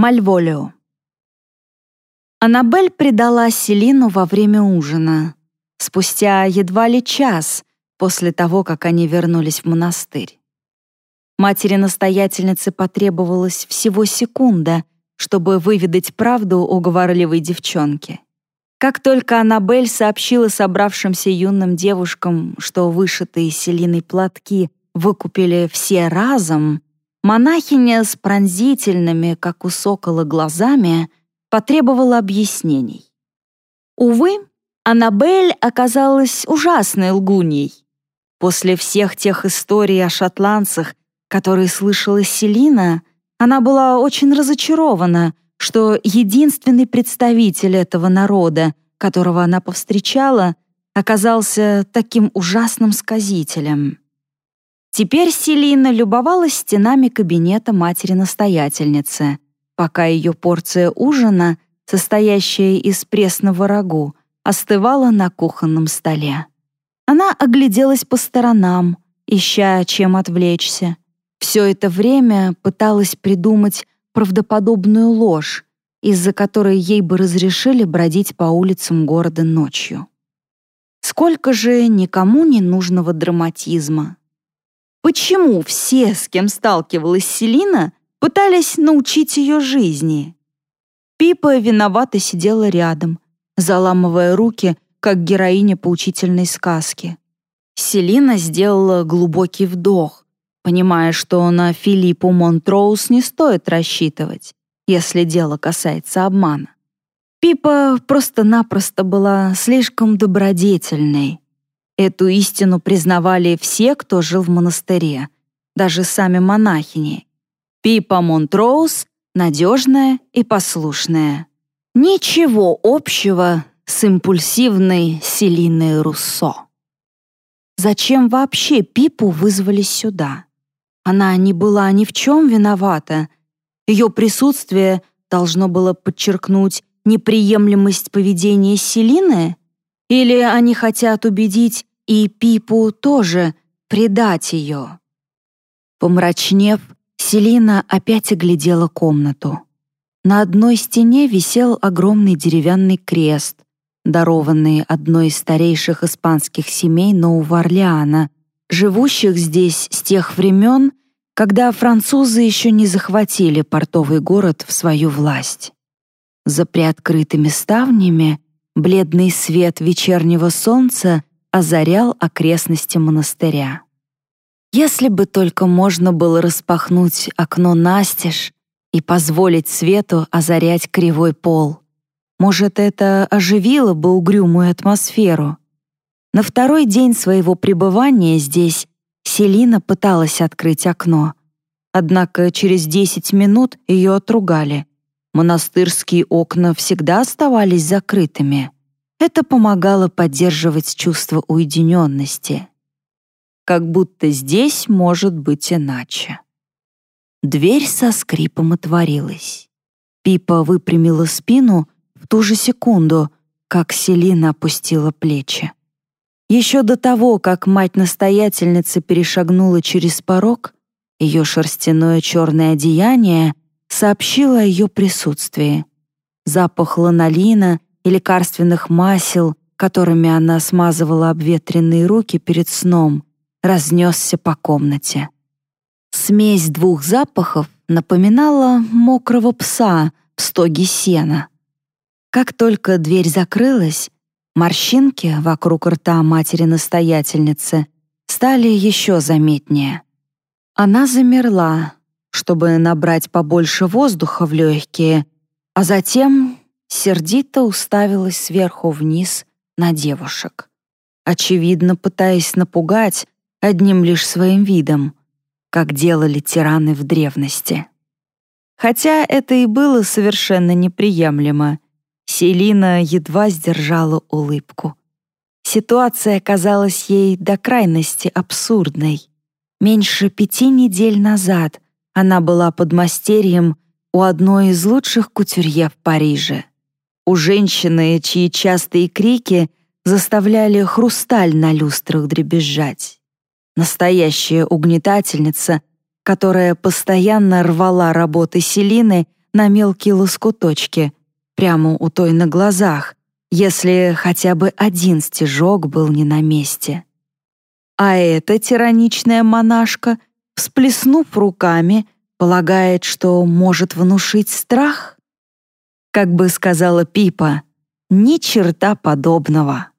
Мальволио. Аннабель предала Селину во время ужина, спустя едва ли час после того, как они вернулись в монастырь. Матери-настоятельнице потребовалось всего секунда, чтобы выведать правду о говорливой девчонке. Как только Аннабель сообщила собравшимся юным девушкам, что вышитые Селиной платки выкупили все разом, монахиня с пронзительными, как у сокола, глазами потребовала объяснений. Увы, Аннабель оказалась ужасной лгуньей. После всех тех историй о шотландцах, которые слышала Селина, она была очень разочарована, что единственный представитель этого народа, которого она повстречала, оказался таким ужасным сказителем. Теперь Селина любовалась стенами кабинета матери-настоятельницы, пока ее порция ужина, состоящая из пресного рагу, остывала на кухонном столе. Она огляделась по сторонам, ища чем отвлечься. Все это время пыталась придумать правдоподобную ложь, из-за которой ей бы разрешили бродить по улицам города ночью. Сколько же никому не нужного драматизма. Почему все, с кем сталкивалась Селина, пытались научить ее жизни. Пипа виновато сидела рядом, заламывая руки, как героиня поучительной сказки. Селина сделала глубокий вдох, понимая, что на Филиппу Монтроуз не стоит рассчитывать, если дело касается обмана. Пипа просто-напросто была слишком добродетельной. Эту истину признавали все, кто жил в монастыре, даже сами монахини, Пипа Монтроуз надежная и послушная. Ничего общего с импульсивной Селиной Руссо. Зачем вообще Пипу вызвали сюда? Она не была ни в чем виновата. Ее присутствие должно было подчеркнуть неприемлемость поведения Селины? Или они хотят убедить и Пипу тоже предать ее? Помрачнев, Селина опять оглядела комнату. На одной стене висел огромный деревянный крест, дарованный одной из старейших испанских семей Нового Орлеана, живущих здесь с тех времен, когда французы еще не захватили портовый город в свою власть. За приоткрытыми ставнями бледный свет вечернего солнца озарял окрестности монастыря. Если бы только можно было распахнуть окно настежь и позволить свету озарять кривой пол. Может, это оживило бы угрюмую атмосферу. На второй день своего пребывания здесь Селина пыталась открыть окно. Однако через 10 минут ее отругали. Монастырские окна всегда оставались закрытыми. Это помогало поддерживать чувство уединенности как будто здесь может быть иначе. Дверь со скрипом отворилась. Пипа выпрямила спину в ту же секунду, как Селина опустила плечи. Еще до того, как мать-настоятельница перешагнула через порог, ее шерстяное черное одеяние сообщило о ее присутствии. Запах ланолина и лекарственных масел, которыми она смазывала обветренные руки перед сном, разнесся по комнате. Смесь двух запахов напоминала мокрого пса в стоге сена. Как только дверь закрылась, морщинки вокруг рта матери-настоятельницы стали еще заметнее. Она замерла, чтобы набрать побольше воздуха в легкие, а затем сердито уставилась сверху вниз на девушек. Очевидно, пытаясь напугать, одним лишь своим видом, как делали тираны в древности. Хотя это и было совершенно неприемлемо, Селина едва сдержала улыбку. Ситуация казалась ей до крайности абсурдной. Меньше пяти недель назад она была подмастерьем у одной из лучших кутюрье в Париже. У женщины, чьи частые крики заставляли хрусталь на люстрах дребезжать настоящая угнетательница, которая постоянно рвала работы Селины на мелкие лоскуточки, прямо у той на глазах, если хотя бы один стежок был не на месте. А эта тираничная монашка, всплеснув руками, полагает, что может внушить страх? Как бы сказала Пипа, ни черта подобного.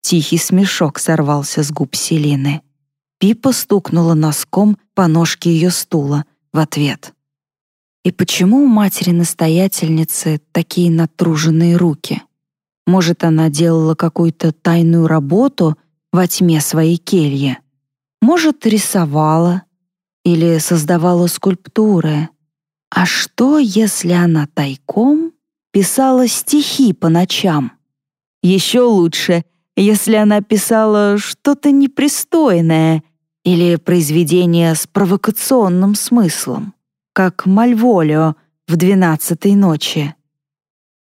Тихий смешок сорвался с губ Селины. Пипа стукнула носком по ножке ее стула в ответ. И почему у матери-настоятельницы такие натруженные руки? Может, она делала какую-то тайную работу во тьме своей кельи? Может, рисовала или создавала скульптуры? А что, если она тайком писала стихи по ночам? Еще лучше, если она писала что-то непристойное или произведение с провокационным смыслом, как Мальволио в двенадцатой ночи.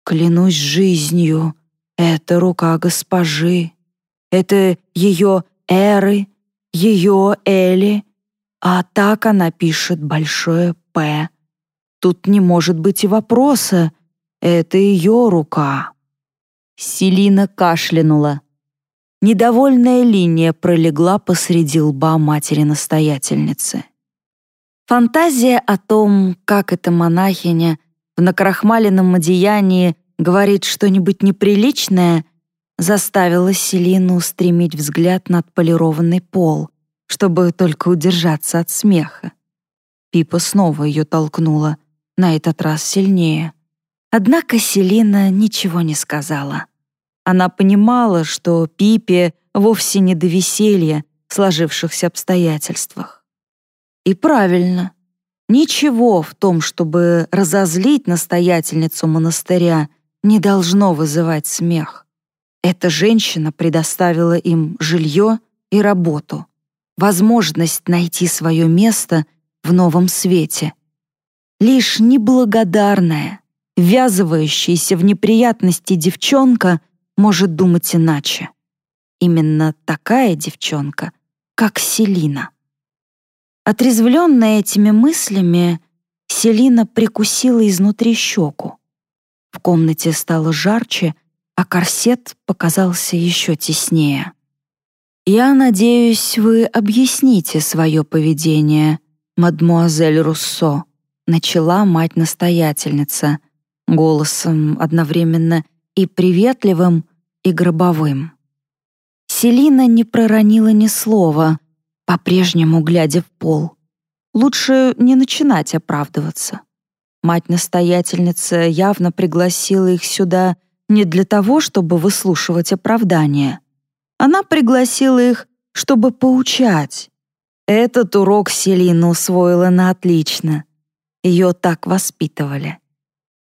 Клянусь жизнью, это рука госпожи, это ее эры, ее Эли, а так она пишет большое «П». Тут не может быть и вопроса, это ее рука. Селина кашлянула. Недовольная линия пролегла посреди лба матери-настоятельницы. Фантазия о том, как эта монахиня в накрахмаленном одеянии говорит что-нибудь неприличное, заставила Селину устремить взгляд над полированный пол, чтобы только удержаться от смеха. Пипа снова ее толкнула, на этот раз сильнее. Однако Селина ничего не сказала. Она понимала, что Пипе вовсе не до веселья в сложившихся обстоятельствах. И правильно. Ничего в том, чтобы разозлить настоятельницу монастыря, не должно вызывать смех. Эта женщина предоставила им жилье и работу, возможность найти свое место в новом свете. Лишь неблагодарная, ввязывающаяся в неприятности девчонка может думать иначе. Именно такая девчонка, как Селина. Отрезвленная этими мыслями, Селина прикусила изнутри щеку. В комнате стало жарче, а корсет показался еще теснее. «Я надеюсь, вы объясните свое поведение, мадмуазель Руссо», начала мать-настоятельница, голосом одновременно и приветливым, и гробовым. Селина не проронила ни слова, по-прежнему глядя в пол. Лучше не начинать оправдываться. Мать-настоятельница явно пригласила их сюда не для того, чтобы выслушивать оправдания. Она пригласила их, чтобы поучать. Этот урок Селина усвоила на отлично. Ее так воспитывали.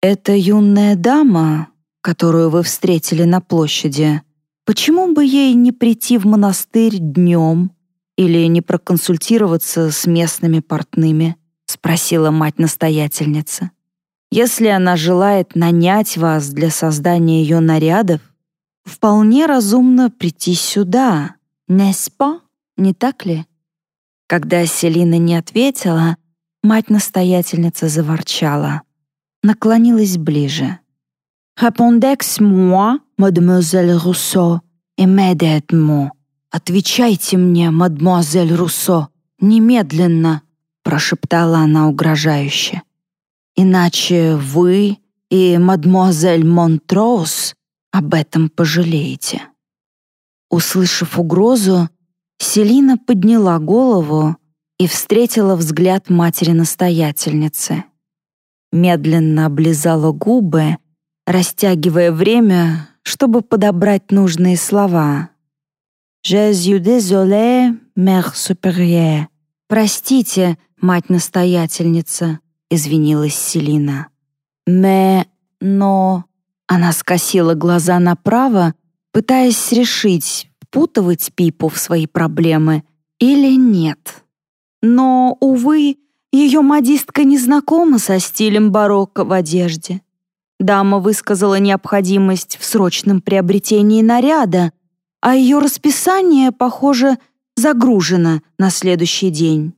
Эта юная дама, которую вы встретили на площади, почему бы ей не прийти в монастырь днем или не проконсультироваться с местными портными?» — спросила мать-настоятельница. «Если она желает нанять вас для создания ее нарядов, вполне разумно прийти сюда, неспа, не так ли?» Когда Селина не ответила, мать-настоятельница заворчала, наклонилась ближе. «Répondez-moi, мадемуазель Руссо, immédiatement». «Отвечайте мне, мадемуазель Руссо, немедленно», прошептала она угрожающе. «Иначе вы и мадемуазель Монтроуз об этом пожалеете». Услышав угрозу, Селина подняла голову и встретила взгляд матери-настоятельницы. Медленно облизала губы растягивая время, чтобы подобрать нужные слова. «Je suis désolée, mère supérieure». «Простите, мать-настоятельница», — извинилась Селина. «Mais, но...» Она скосила глаза направо, пытаясь решить, впутывать Пипу в свои проблемы или нет. Но, увы, ее модистка не знакома со стилем барокко в одежде. Дама высказала необходимость в срочном приобретении наряда, а ее расписание, похоже, загружено на следующий день.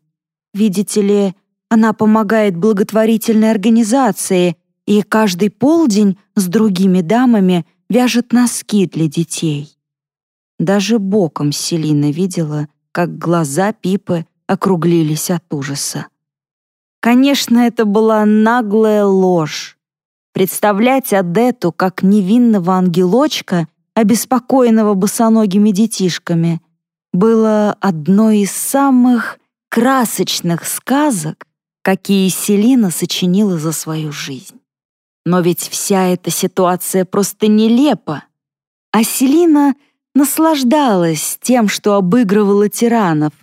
Видите ли, Она помогает благотворительной организации и каждый полдень с другими дамами вяжет носки для детей. Даже боком Селина видела, как глаза Пипы округлились от ужаса. Конечно, это была наглая ложь. Представлять Адету как невинного ангелочка, обеспокоенного босоногими детишками, было одной из самых красочных сказок, какие Селина сочинила за свою жизнь. Но ведь вся эта ситуация просто нелепа. А Селина наслаждалась тем, что обыгрывала тиранов,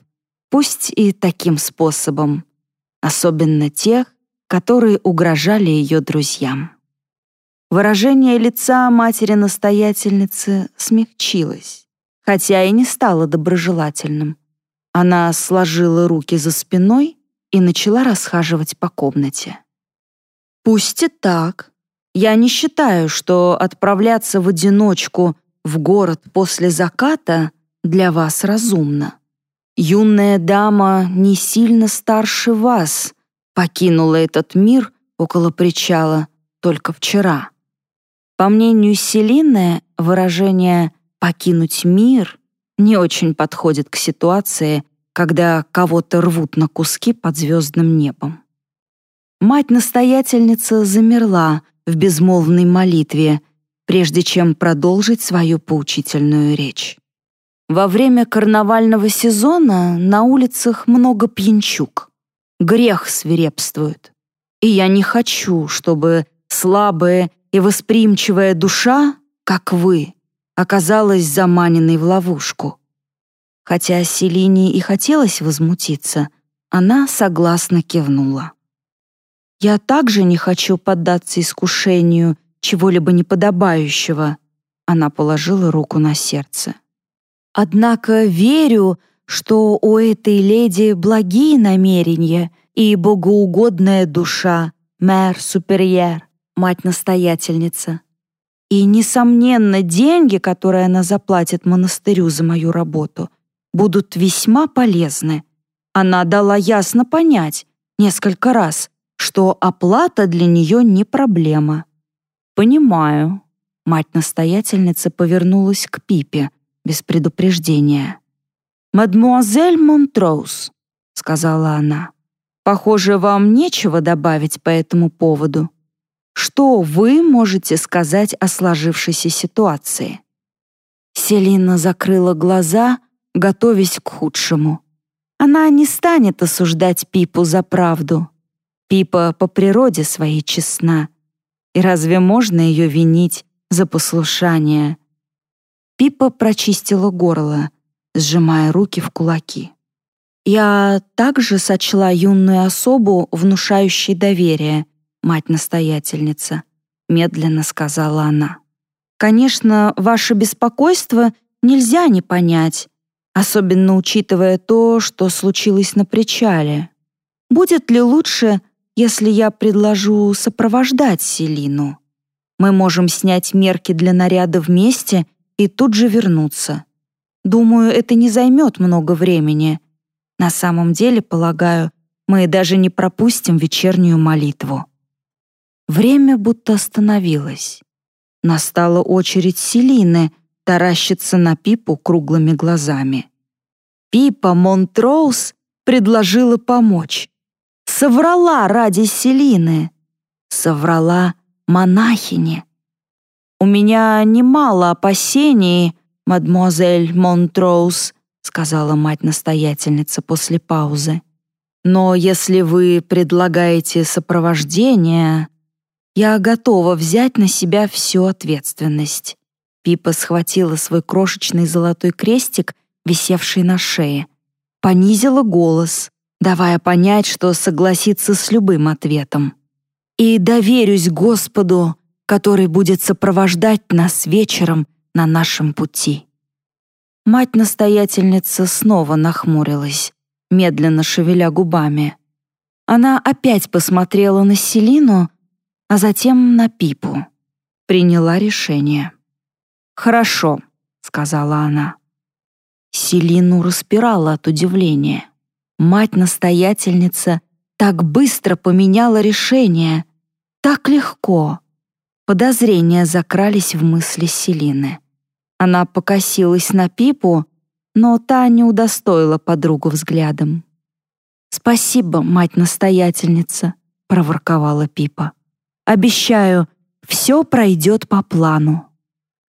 пусть и таким способом, особенно тех, которые угрожали ее друзьям. Выражение лица матери-настоятельницы смягчилось, хотя и не стало доброжелательным. Она сложила руки за спиной и начала расхаживать по комнате. «Пусть и так. Я не считаю, что отправляться в одиночку в город после заката для вас разумно. Юная дама не сильно старше вас покинула этот мир около причала только вчера. По мнению Селины, выражение «покинуть мир» не очень подходит к ситуации, когда кого-то рвут на куски под звездным небом. Мать-настоятельница замерла в безмолвной молитве, прежде чем продолжить свою поучительную речь. Во время карнавального сезона на улицах много пьянчук. Грех свирепствует. И я не хочу, чтобы слабые и восприимчивая душа, как вы, оказалась заманенной в ловушку. Хотя Селине и хотелось возмутиться, она согласно кивнула. «Я также не хочу поддаться искушению чего-либо неподобающего», она положила руку на сердце. «Однако верю, что у этой леди благие намерения и богоугодная душа, мэр суперьер мать-настоятельница. И, несомненно, деньги, которые она заплатит монастырю за мою работу, будут весьма полезны. Она дала ясно понять несколько раз, что оплата для нее не проблема. «Понимаю». Мать-настоятельница повернулась к Пипе без предупреждения. «Мадмуазель Монтроуз», — сказала она, — «похоже, вам нечего добавить по этому поводу». Что вы можете сказать о сложившейся ситуации? Селина закрыла глаза, готовясь к худшему. Она не станет осуждать Пипу за правду. Пипа по природе своей честна. И разве можно ее винить за послушание? Пипа прочистила горло, сжимая руки в кулаки. Я также сочла юную особу, внушающей доверие, мать-настоятельница», — медленно сказала она. «Конечно, ваше беспокойство нельзя не понять, особенно учитывая то, что случилось на причале. Будет ли лучше, если я предложу сопровождать Селину? Мы можем снять мерки для наряда вместе и тут же вернуться. Думаю, это не займет много времени. На самом деле, полагаю, мы даже не пропустим вечернюю молитву». Время будто остановилось. Настала очередь Селины таращиться на Пипу круглыми глазами. Пипа Монтроуз предложила помочь. Соврала ради Селины. Соврала монахине. «У меня немало опасений, мадемуазель Монтроуз», сказала мать-настоятельница после паузы. «Но если вы предлагаете сопровождение, я готова взять на себя всю ответственность. Пипа схватила свой крошечный золотой крестик, висевший на шее, понизила голос, давая понять, что согласится с любым ответом. «И доверюсь Господу, который будет сопровождать нас вечером на нашем пути». Мать-настоятельница снова нахмурилась, медленно шевеля губами. Она опять посмотрела на Селину, а затем на Пипу. Приняла решение. «Хорошо», — сказала она. Селину распирала от удивления. Мать-настоятельница так быстро поменяла решение, так легко. Подозрения закрались в мысли Селины. Она покосилась на Пипу, но та не удостоила подругу взглядом. «Спасибо, мать-настоятельница», — проворковала Пипа. «Обещаю, все пройдет по плану».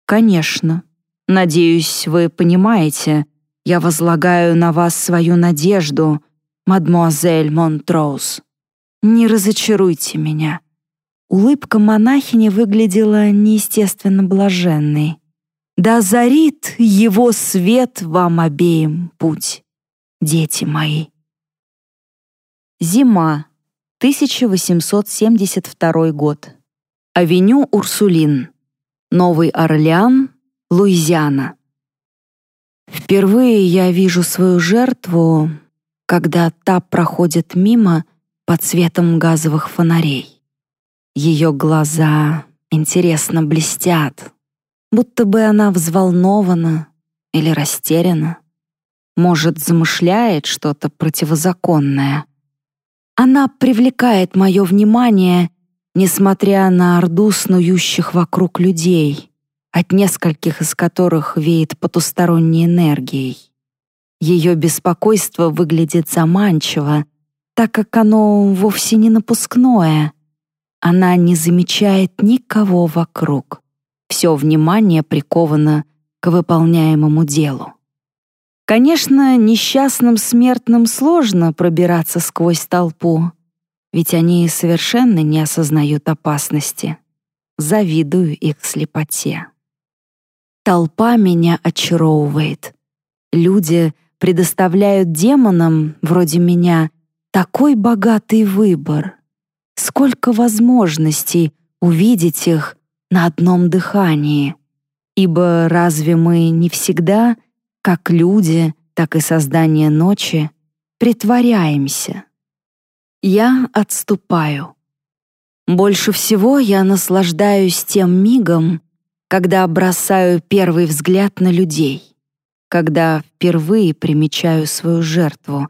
«Конечно. Надеюсь, вы понимаете, я возлагаю на вас свою надежду, мадмуазель Монтроуз. Не разочаруйте меня». Улыбка монахини выглядела неестественно блаженной. «Да зарит его свет вам обеим путь, дети мои». Зима, 1872 год. Авеню Урсулин. Новый Орлеан, Луизиана. Впервые я вижу свою жертву, когда та проходит мимо под светом газовых фонарей. Ее глаза интересно блестят, будто бы она взволнована или растеряна. Может, замышляет что-то противозаконное. Она привлекает мое внимание, несмотря на орду снующих вокруг людей — от нескольких из которых веет потусторонней энергией. Ее беспокойство выглядит заманчиво, так как оно вовсе не напускное. Она не замечает никого вокруг. Все внимание приковано к выполняемому делу. Конечно, несчастным смертным сложно пробираться сквозь толпу, ведь они совершенно не осознают опасности. Завидую их слепоте. Толпа меня очаровывает. Люди предоставляют демонам, вроде меня, такой богатый выбор. Сколько возможностей увидеть их на одном дыхании. Ибо разве мы не всегда, как люди, так и создание ночи, притворяемся? Я отступаю. Больше всего я наслаждаюсь тем мигом, когда бросаю первый взгляд на людей, когда впервые примечаю свою жертву,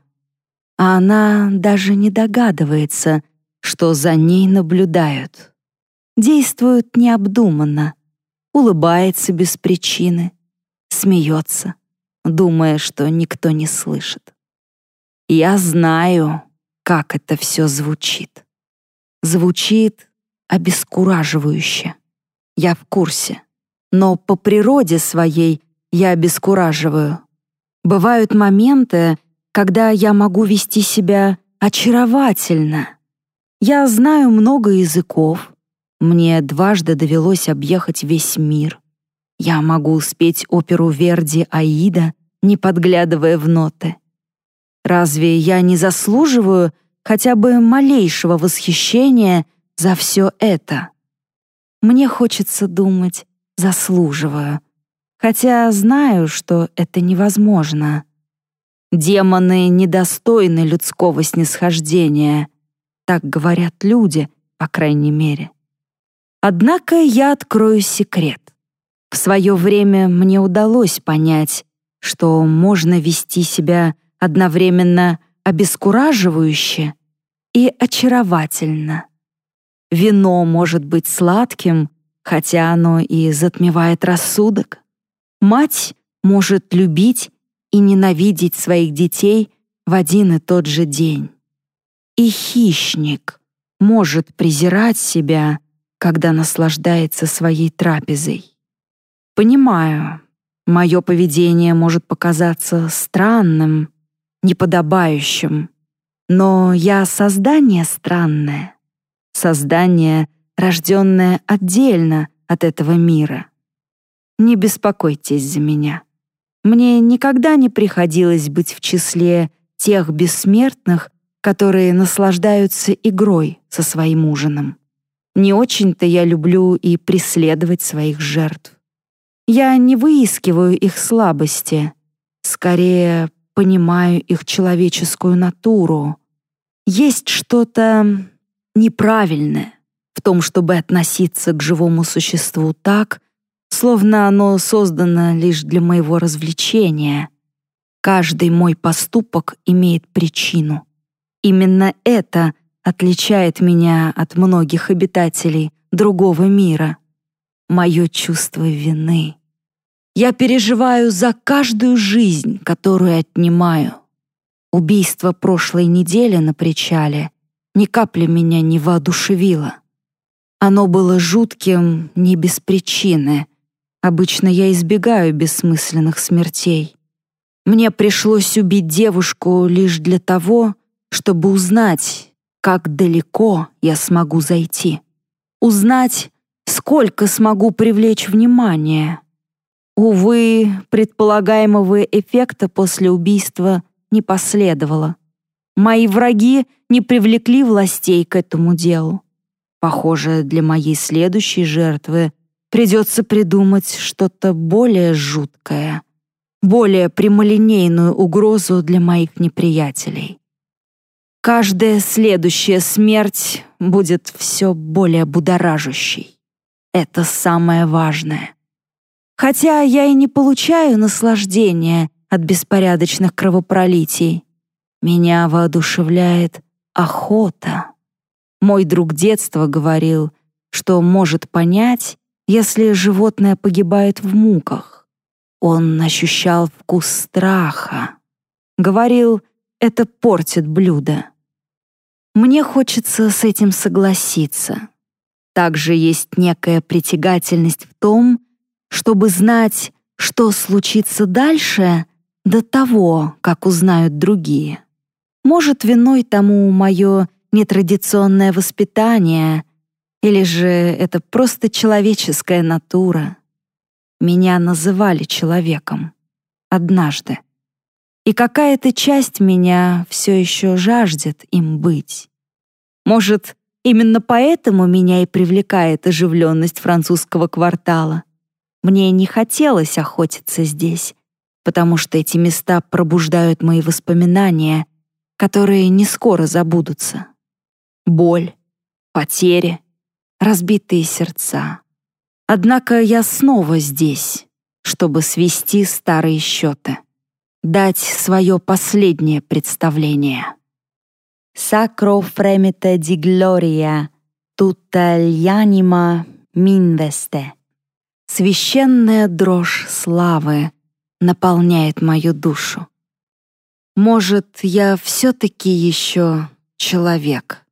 а она даже не догадывается, что за ней наблюдают. Действует необдуманно, улыбается без причины, смеется, думая, что никто не слышит. Я знаю, как это все звучит. Звучит обескураживающе. Я в курсе но по природе своей я обескураживаю. Бывают моменты, когда я могу вести себя очаровательно. Я знаю много языков. Мне дважды довелось объехать весь мир. Я могу спеть оперу Верди «Аида», не подглядывая в ноты. Разве я не заслуживаю хотя бы малейшего восхищения за все это? Мне хочется думать, заслуживаю, хотя знаю, что это невозможно. Демоны недостойны людского снисхождения, так говорят люди, по крайней мере. Однако я открою секрет. В свое время мне удалось понять, что можно вести себя одновременно обескураживающе и очаровательно. Вино может быть сладким, хотя оно и затмевает рассудок. Мать может любить и ненавидеть своих детей в один и тот же день. И хищник может презирать себя, когда наслаждается своей трапезой. Понимаю, мое поведение может показаться странным, неподобающим, но я создание странное, создание — рожденная отдельно от этого мира. Не беспокойтесь за меня. Мне никогда не приходилось быть в числе тех бессмертных, которые наслаждаются игрой со своим ужином. Не очень-то я люблю и преследовать своих жертв. Я не выискиваю их слабости, скорее понимаю их человеческую натуру. Есть что-то неправильное, в том, чтобы относиться к живому существу так, словно оно создано лишь для моего развлечения. Каждый мой поступок имеет причину. Именно это отличает меня от многих обитателей другого мира. Мое чувство вины. Я переживаю за каждую жизнь, которую отнимаю. Убийство прошлой недели на причале ни капли меня не воодушевило. Оно было жутким не без причины. Обычно я избегаю бессмысленных смертей. Мне пришлось убить девушку лишь для того, чтобы узнать, как далеко я смогу зайти. Узнать, сколько смогу привлечь внимание. Увы, предполагаемого эффекта после убийства не последовало. Мои враги не привлекли властей к этому делу. Похоже, для моей следующей жертвы придется придумать что-то более жуткое — более прямолинейную угрозу для моих неприятелей. Каждая следующая смерть будет все более будоражащей. Это самое важное. Хотя я и не получаю наслаждения от беспорядочных кровопролитий, меня воодушевляет охота. Мой друг детства говорил, что может понять, если животное погибает в муках. Он ощущал вкус страха. Говорил, это портит блюдо. Мне хочется с этим согласиться. Также есть некая притягательность в том, чтобы знать, что случится дальше до того, как узнают другие. Может, виной тому мое нетрадиционное воспитание, или же это просто человеческая натура. Меня называли человеком. Однажды. И какая-то часть меня все еще жаждет им быть. Может, именно поэтому меня и привлекает оживленность французского квартала. Мне не хотелось охотиться здесь, потому что эти места пробуждают мои воспоминания, которые не скоро забудутся. Боль, потери, разбитые сердца. Однако я снова здесь, чтобы свести старые счеты, дать свое последнее представление. Sacro fremite di gloria, tutta l'anima m'investe. Священная дрожь славы наполняет мою душу. Может, я все-таки еще человек.